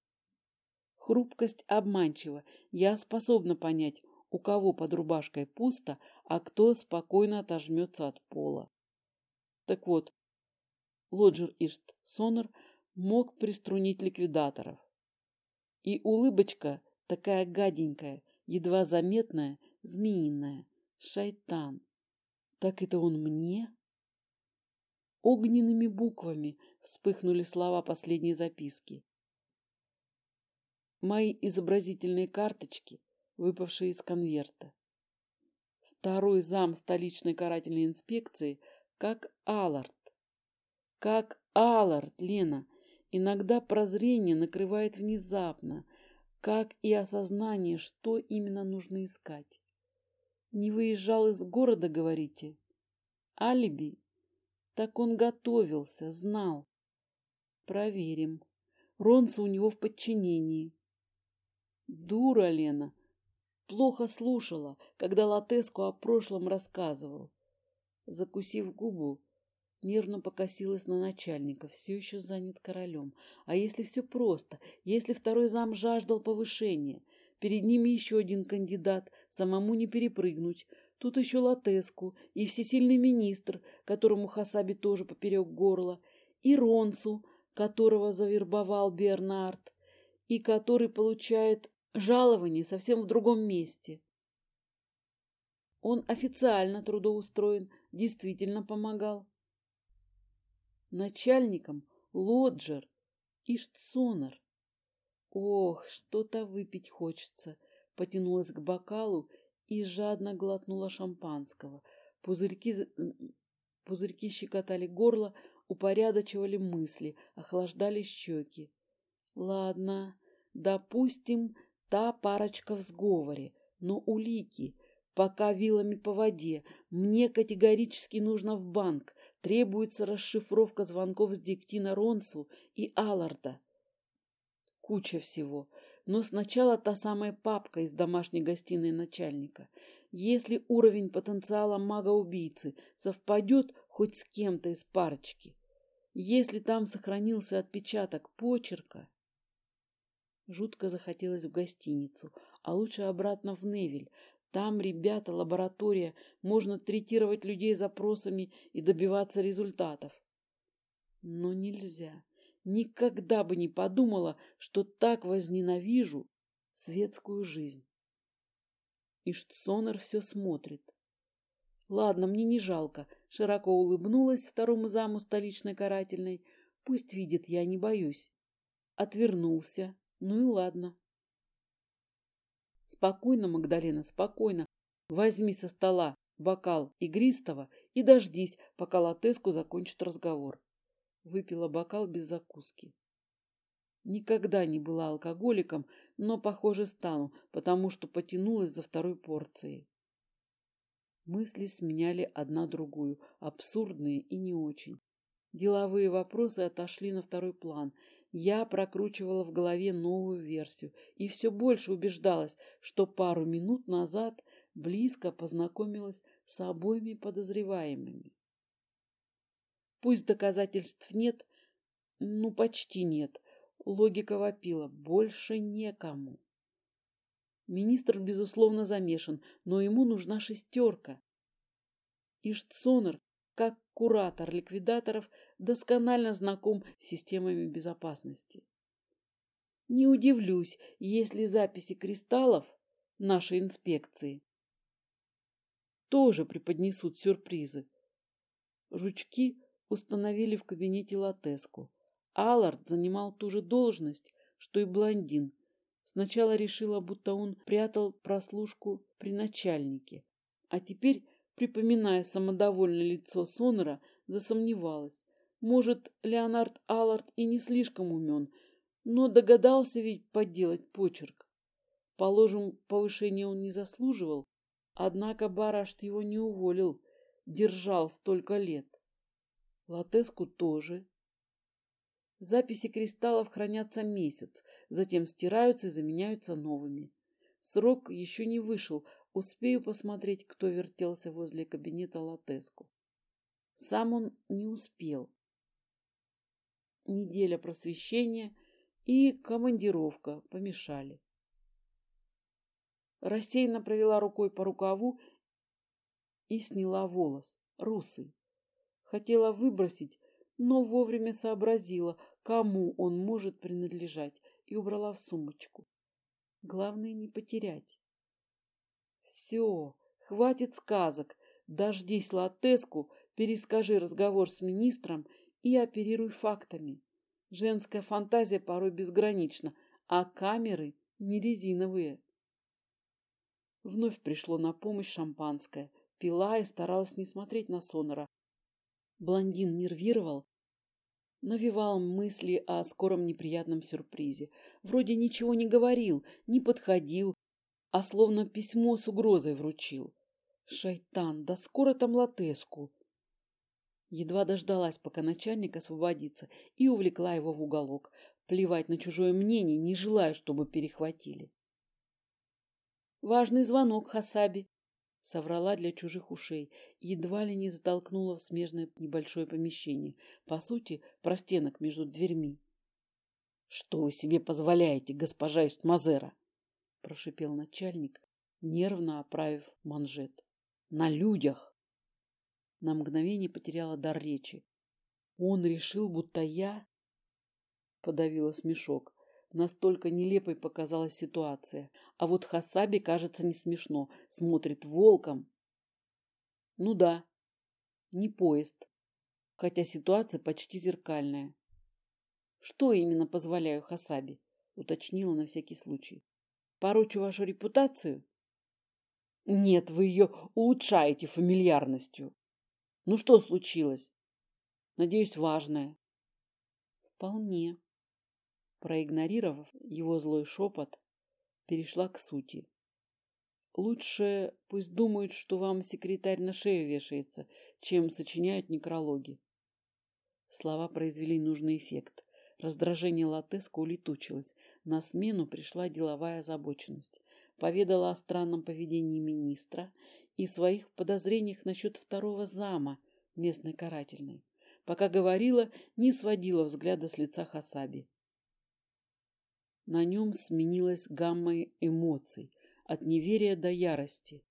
Хрупкость обманчива. Я способна понять, у кого под рубашкой пусто, а кто спокойно отожмется от пола. Так вот, Лоджер Ишт Сонер мог приструнить ликвидаторов. И улыбочка такая гаденькая, едва заметная, змеиная. Шайтан. Так это он мне? Огненными буквами вспыхнули слова последней записки. Мои изобразительные карточки, выпавшие из конверта. Второй зам столичной карательной инспекции, как Аллард. Как Аллард, Лена. Иногда прозрение накрывает внезапно, как и осознание, что именно нужно искать. Не выезжал из города, говорите? Алиби? Так он готовился, знал. Проверим. Ронца у него в подчинении. Дура, Лена. Плохо слушала, когда Латеску о прошлом рассказывал. Закусив губу, Нервно покосилась на начальника, все еще занят королем. А если все просто? Если второй зам жаждал повышения? Перед ними еще один кандидат, самому не перепрыгнуть. Тут еще Латеску и всесильный министр, которому Хасаби тоже поперек горла, и Ронцу, которого завербовал Бернард, и который получает жалование совсем в другом месте. Он официально трудоустроен, действительно помогал. Начальником Лоджер и Штсонер. Ох, что-то выпить хочется. Потянулась к бокалу и жадно глотнула шампанского. Пузырьки, пузырьки щекотали горло, упорядочивали мысли, охлаждали щеки. Ладно, допустим, та парочка в сговоре, но улики, пока вилами по воде, мне категорически нужно в банк, Требуется расшифровка звонков с Диктина Ронсу и Алларда. Куча всего. Но сначала та самая папка из домашней гостиной начальника. Если уровень потенциала мага-убийцы совпадет хоть с кем-то из парочки, если там сохранился отпечаток почерка... Жутко захотелось в гостиницу, а лучше обратно в Невель, там, ребята, лаборатория, можно третировать людей запросами и добиваться результатов. Но нельзя. Никогда бы не подумала, что так возненавижу светскую жизнь. И Штсонер все смотрит. Ладно, мне не жалко. Широко улыбнулась второму заму столичной карательной. Пусть видит, я не боюсь. Отвернулся. Ну и ладно. Спокойно, Магдалена, спокойно. Возьми со стола бокал игристого и дождись, пока Латеску закончит разговор. Выпила бокал без закуски. Никогда не была алкоголиком, но, похоже, стану, потому что потянулась за второй порцией. Мысли сменяли одна другую, абсурдные и не очень. Деловые вопросы отошли на второй план, я прокручивала в голове новую версию и все больше убеждалась, что пару минут назад близко познакомилась с обоими подозреваемыми. Пусть доказательств нет, ну почти нет. Логика вопила. Больше некому. Министр, безусловно, замешан, но ему нужна шестерка. Иштсонер, как куратор ликвидаторов, досконально знаком с системами безопасности. Не удивлюсь, если записи кристаллов нашей инспекции тоже преподнесут сюрпризы. Жучки установили в кабинете Латеску. Аллард занимал ту же должность, что и блондин. Сначала решила, будто он прятал прослушку при начальнике, а теперь, припоминая самодовольное лицо Сонора, засомневалась. Может, Леонард Аллард и не слишком умен, но догадался ведь подделать почерк. Положим, повышения он не заслуживал, однако Барашт его не уволил, держал столько лет. Латеску тоже. Записи кристаллов хранятся месяц, затем стираются и заменяются новыми. Срок еще не вышел, успею посмотреть, кто вертелся возле кабинета Латеску. Сам он не успел. Неделя просвещения и командировка помешали. Рассеянно провела рукой по рукаву и сняла волос, русый. Хотела выбросить, но вовремя сообразила, кому он может принадлежать, и убрала в сумочку. Главное не потерять. Все, хватит сказок. Дождись латеску, перескажи разговор с министром и оперируй фактами. Женская фантазия порой безгранична, а камеры не резиновые. Вновь пришло на помощь шампанское. Пила и старалась не смотреть на Сонора, Блондин нервировал, навевал мысли о скором неприятном сюрпризе. Вроде ничего не говорил, не подходил, а словно письмо с угрозой вручил. Шайтан, да скоро там латеску. Едва дождалась, пока начальник освободится, и увлекла его в уголок. Плевать на чужое мнение, не желаю, чтобы перехватили. Важный звонок, Хасаби соврала для чужих ушей едва ли не затолкнула в смежное небольшое помещение, по сути, простенок между дверьми. — Что вы себе позволяете, госпожа Юстмазера? — прошипел начальник, нервно оправив манжет. — На людях! На мгновение потеряла дар речи. Он решил, будто я... Подавила смешок. Настолько нелепой показалась ситуация. А вот Хасаби, кажется, не смешно. Смотрит волком. Ну да, не поезд. Хотя ситуация почти зеркальная. Что именно позволяю Хасаби? Уточнила на всякий случай. Порочу вашу репутацию? Нет, вы ее улучшаете фамильярностью. Ну что случилось? Надеюсь, важное. Вполне. Проигнорировав его злой шепот, перешла к сути. Лучше пусть думают, что вам секретарь на шею вешается, чем сочиняют некрологи. Слова произвели нужный эффект. Раздражение Латеско улетучилось. На смену пришла деловая озабоченность. Поведала о странном поведении министра и своих подозрениях насчет второго зама местной карательной. Пока говорила, не сводила взгляда с лица Хасаби. На нем сменилась гамма эмоций, от неверия до ярости.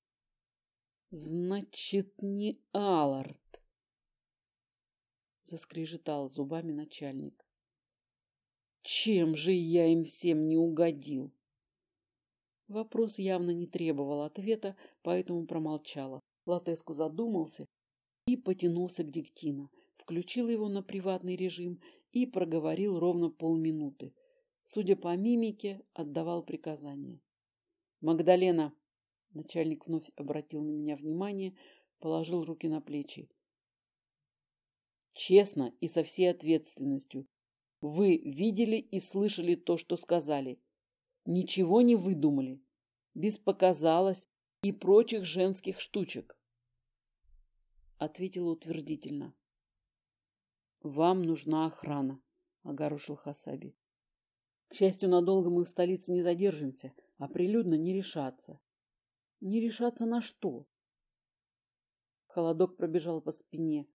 «Значит, не Аллард!» Заскрежетал зубами начальник. «Чем же я им всем не угодил?» Вопрос явно не требовал ответа, поэтому промолчала. Латеску задумался и потянулся к диктина, включил его на приватный режим и проговорил ровно полминуты, судя по мимике, отдавал приказания. «Магдалена!» Начальник вновь обратил на меня внимание, положил руки на плечи. «Честно и со всей ответственностью. Вы видели и слышали то, что сказали. Ничего не выдумали. Без показалось и прочих женских штучек. Ответила утвердительно. «Вам нужна охрана», — огорушил Хасаби. К счастью, надолго мы в столице не задержимся, а прилюдно не решаться. Не решаться на что? Холодок пробежал по спине.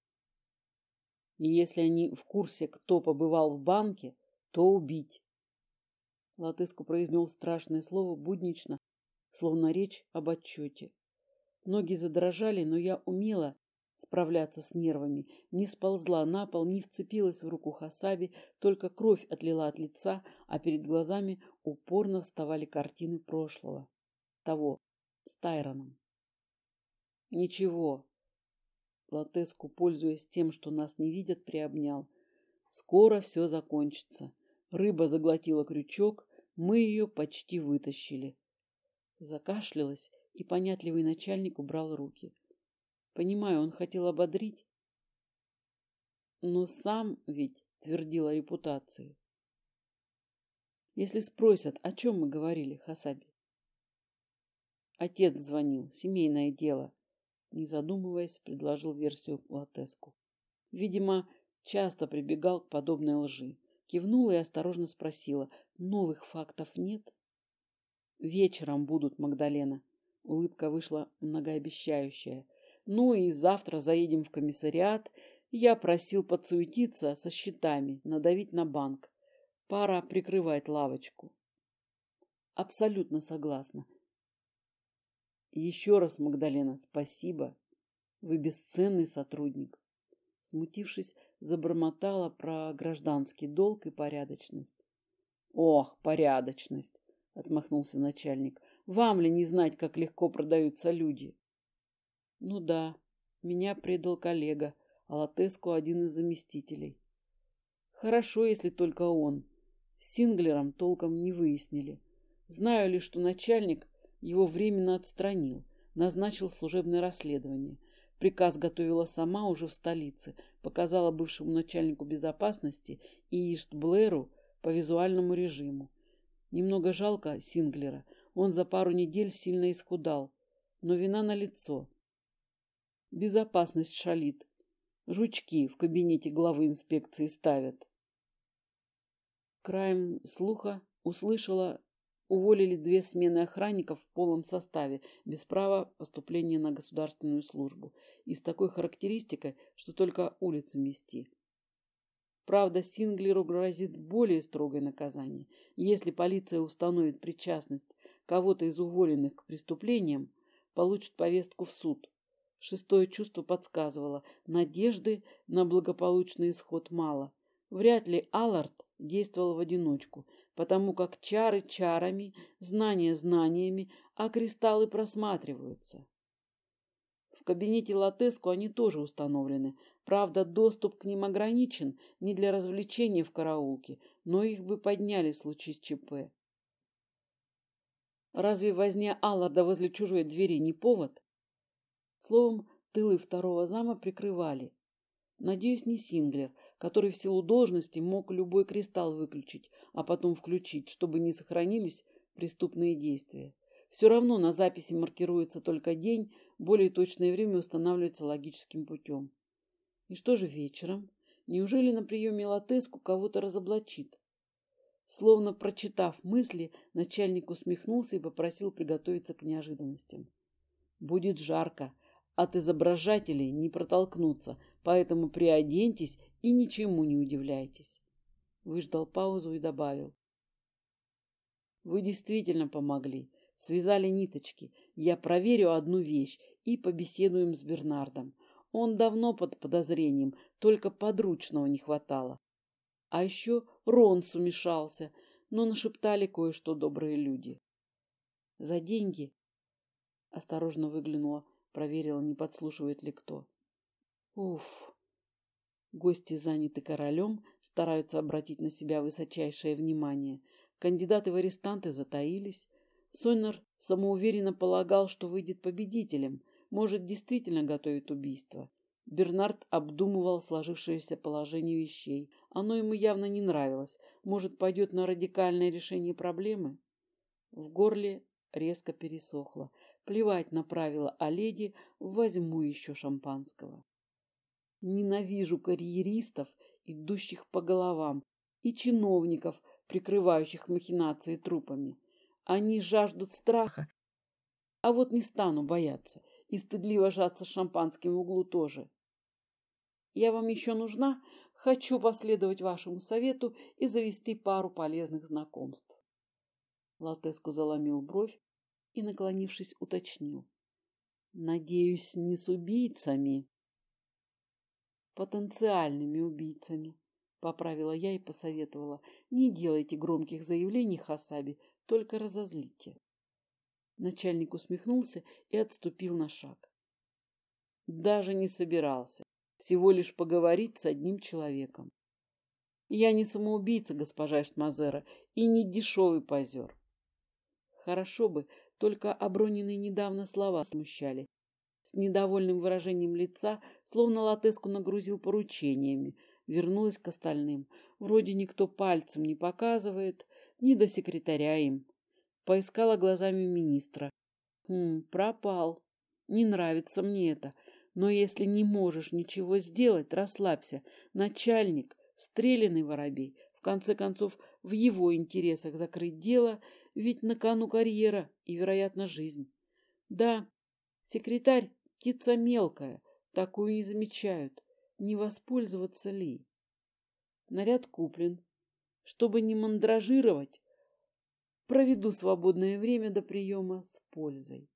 И если они в курсе, кто побывал в банке, то убить. Латыску произнес страшное слово буднично, словно речь об отчете. Ноги задрожали, но я умела справляться с нервами, не сползла на пол, не вцепилась в руку Хасаби, только кровь отлила от лица, а перед глазами упорно вставали картины прошлого. Того, с Тайроном. Ничего. Латеску, пользуясь тем, что нас не видят, приобнял. Скоро все закончится. Рыба заглотила крючок, мы ее почти вытащили. Закашлялась, и понятливый начальник убрал руки. Понимаю, он хотел ободрить, но сам ведь твердил о репутации. Если спросят, о чем мы говорили, Хасаби? Отец звонил, семейное дело. Не задумываясь, предложил версию Латеску. Видимо, часто прибегал к подобной лжи. Кивнула и осторожно спросила, новых фактов нет? Вечером будут, Магдалена. Улыбка вышла многообещающая. Ну и завтра заедем в комиссариат. Я просил подсуетиться со счетами, надавить на банк. Пора прикрывать лавочку. Абсолютно согласна. Еще раз, Магдалена, спасибо. Вы бесценный сотрудник. Смутившись, забормотала про гражданский долг и порядочность. Ох, порядочность, отмахнулся начальник. Вам ли не знать, как легко продаются люди? Ну да, меня предал коллега, а Латеску один из заместителей. Хорошо, если только он. С Синглером толком не выяснили. Знаю лишь, что начальник его временно отстранил, назначил служебное расследование. Приказ готовила сама уже в столице, показала бывшему начальнику безопасности и Ишт Блэру по визуальному режиму. Немного жалко Синглера, он за пару недель сильно исхудал, но вина на лицо. Безопасность шалит. Жучки в кабинете главы инспекции ставят. Краем слуха услышала Уволили две смены охранников в полном составе, без права поступления на государственную службу, и с такой характеристикой, что только улицы мести. Правда, Синглеру грозит более строгое наказание. Если полиция установит причастность кого-то из уволенных к преступлениям, получит повестку в суд. Шестое чувство подсказывало, надежды на благополучный исход мало. Вряд ли Аллард действовал в одиночку – потому как чары чарами, знания знаниями, а кристаллы просматриваются. В кабинете Латеску они тоже установлены. Правда, доступ к ним ограничен не для развлечения в караулке, но их бы подняли в случае с ЧП. Разве возня Алларда возле чужой двери не повод? Словом, тылы второго зама прикрывали. Надеюсь, не Синглер, который в силу должности мог любой кристалл выключить, а потом включить, чтобы не сохранились преступные действия. Все равно на записи маркируется только день, более точное время устанавливается логическим путем. И что же вечером? Неужели на приеме Латеску кого-то разоблачит? Словно прочитав мысли, начальник усмехнулся и попросил приготовиться к неожиданностям. Будет жарко, от изображателей не протолкнуться, поэтому приоденьтесь и ничему не удивляйтесь. Выждал паузу и добавил. Вы действительно помогли. Связали ниточки. Я проверю одну вещь и побеседуем с Бернардом. Он давно под подозрением, только подручного не хватало. А еще Ронс умешался, но нашептали кое-что добрые люди. За деньги? Осторожно выглянула, проверила, не подслушивает ли кто. Уф, Гости заняты королем, стараются обратить на себя высочайшее внимание. Кандидаты в арестанты затаились. Сойнер самоуверенно полагал, что выйдет победителем, может, действительно готовит убийство. Бернард обдумывал сложившееся положение вещей. Оно ему явно не нравилось. Может, пойдет на радикальное решение проблемы? В горле резко пересохло. Плевать на правила о леди, возьму еще шампанского. Ненавижу карьеристов, идущих по головам, и чиновников, прикрывающих махинации трупами. Они жаждут страха, а вот не стану бояться и стыдливо жаться шампанским в углу тоже. Я вам еще нужна? Хочу последовать вашему совету и завести пару полезных знакомств. Латеску заломил бровь и, наклонившись, уточнил. Надеюсь, не с убийцами. Потенциальными убийцами, поправила я и посоветовала. Не делайте громких заявлений Хасаби, только разозлите. Начальник усмехнулся и отступил на шаг. Даже не собирался. Всего лишь поговорить с одним человеком. Я не самоубийца, госпожа Эштмазера, и не дешевый позер. Хорошо бы, только оброненные недавно слова смущали. С недовольным выражением лица, словно латеску нагрузил поручениями, вернулась к остальным. Вроде никто пальцем не показывает, ни до секретаря им. Поискала глазами министра. Хм, пропал. Не нравится мне это. Но если не можешь ничего сделать, расслабься. Начальник, стрелянный воробей. В конце концов, в его интересах закрыть дело, ведь на кону карьера и, вероятно, жизнь. Да, секретарь — птица мелкая, такую не замечают. Не воспользоваться ли? Наряд куплен. Чтобы не мандражировать, Проведу свободное время до приема с пользой.